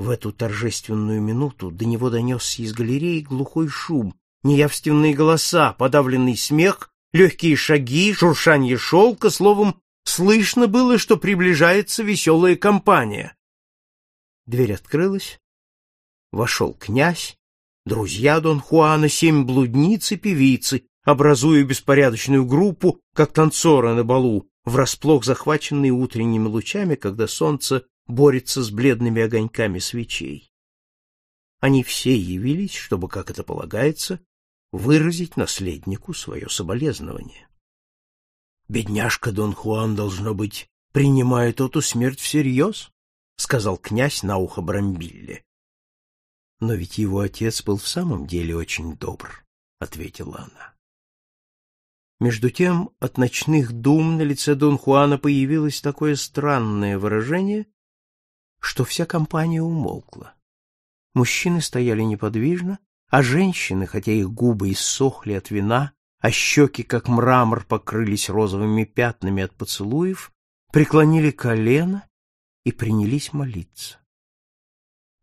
В эту торжественную минуту до него донесся из галереи глухой шум, неявственные голоса, подавленный смех, легкие шаги, шуршанье шелка, словом, слышно было, что приближается веселая компания. Дверь открылась, вошел князь, друзья Дон Хуана, семь блудниц и певицы, образуя беспорядочную группу, как танцоры на балу, врасплох захваченные утренними лучами, когда солнце борется с бледными огоньками свечей. Они все явились, чтобы, как это полагается, выразить наследнику свое соболезнование. Бедняжка Дон Хуан, должно быть, принимает эту смерть всерьез, — сказал князь на ухо Брамбилле. — Но ведь его отец был в самом деле очень добр, — ответила она. Между тем от ночных дум на лице Дон Хуана появилось такое странное выражение, что вся компания умолкла. Мужчины стояли неподвижно, а женщины, хотя их губы иссохли от вина, а щеки, как мрамор, покрылись розовыми пятнами от поцелуев, преклонили колено и принялись молиться.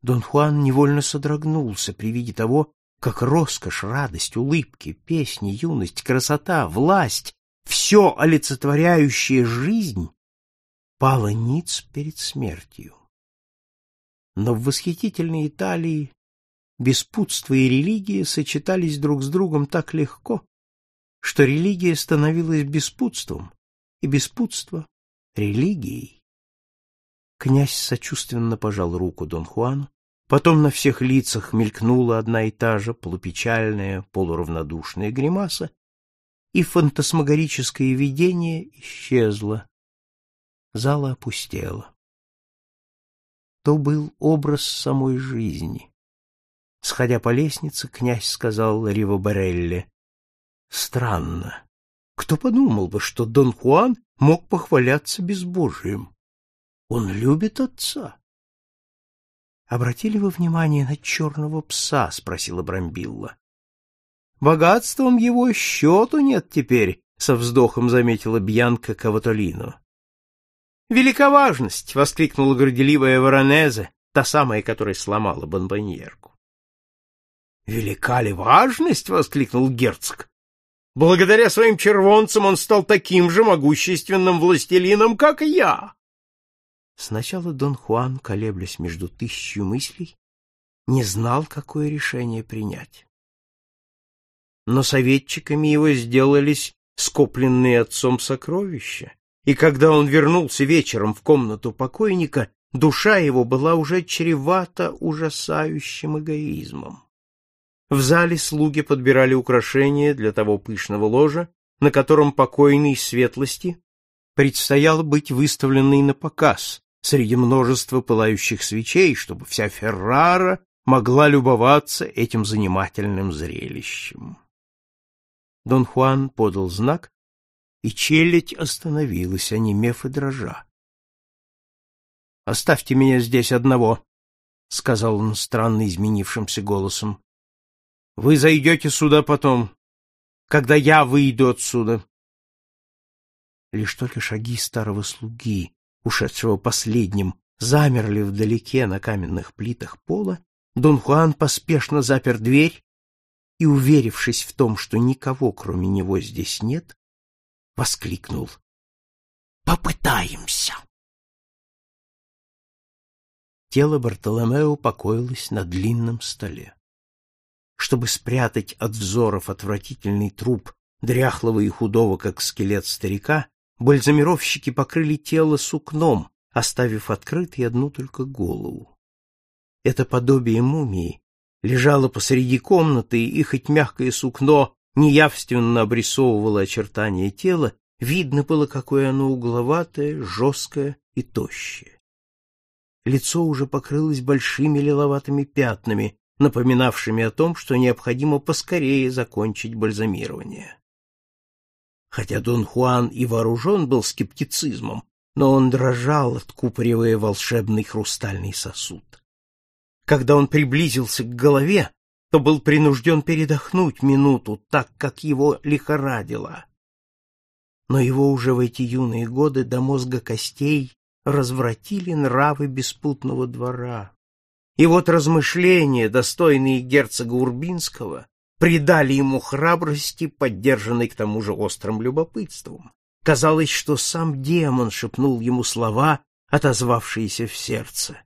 Дон Хуан невольно содрогнулся при виде того, как роскошь, радость, улыбки, песни, юность, красота, власть, все олицетворяющее жизнь, пало ниц перед смертью. Но в восхитительной Италии беспутство и религия сочетались друг с другом так легко, что религия становилась беспутством, и беспутство — религией. Князь сочувственно пожал руку Дон Хуану, потом на всех лицах мелькнула одна и та же полупечальная, полуравнодушная гримаса, и фантасмагорическое видение исчезло. Зала опустела то был образ самой жизни. Сходя по лестнице, князь сказал Ривобарелле, «Странно. Кто подумал бы, что Дон Хуан мог похваляться безбожием? Он любит отца». «Обратили вы внимание на черного пса?» — спросила Брамбилла. «Богатством его счету нет теперь», — со вздохом заметила Бьянка Каватолино. «Велика важность!» — воскликнула горделивая Воронезе, та самая, которая сломала бомбоньерку. «Велика ли важность?» — воскликнул герцог. «Благодаря своим червонцам он стал таким же могущественным властелином, как я!» Сначала Дон Хуан, колеблясь между тысячью мыслей, не знал, какое решение принять. Но советчиками его сделались скопленные отцом сокровища, и когда он вернулся вечером в комнату покойника, душа его была уже чревата ужасающим эгоизмом. В зале слуги подбирали украшения для того пышного ложа, на котором покойной светлости предстояло быть выставленной на показ среди множества пылающих свечей, чтобы вся Феррара могла любоваться этим занимательным зрелищем. Дон Хуан подал знак, и челядь остановилась, онемев и дрожа. — Оставьте меня здесь одного, — сказал он странно изменившимся голосом. — Вы зайдете сюда потом, когда я выйду отсюда. Лишь только шаги старого слуги, ушедшего последним, замерли вдалеке на каменных плитах пола, Дон Хуан поспешно запер дверь и, уверившись в том, что никого кроме него здесь нет, воскликнул. Попытаемся. Тело Бартоломео покоилось на длинном столе. Чтобы спрятать от взоров отвратительный труп дряхлого и худого, как скелет старика, бальзамировщики покрыли тело сукном, оставив открытой одну только голову. Это подобие мумии лежало посреди комнаты, и хоть мягкое сукно неявственно обрисовывало очертания тела, видно было, какое оно угловатое, жесткое и тощее. Лицо уже покрылось большими лиловатыми пятнами, напоминавшими о том, что необходимо поскорее закончить бальзамирование. Хотя Дон Хуан и вооружен был скептицизмом, но он дрожал, откупоривая волшебный хрустальный сосуд. Когда он приблизился к голове, то был принужден передохнуть минуту, так как его лихорадило. Но его уже в эти юные годы до мозга костей развратили нравы беспутного двора, И вот размышления, достойные герцога Урбинского, придали ему храбрости, поддержанной к тому же острым любопытством. Казалось, что сам демон шепнул ему слова, отозвавшиеся в сердце.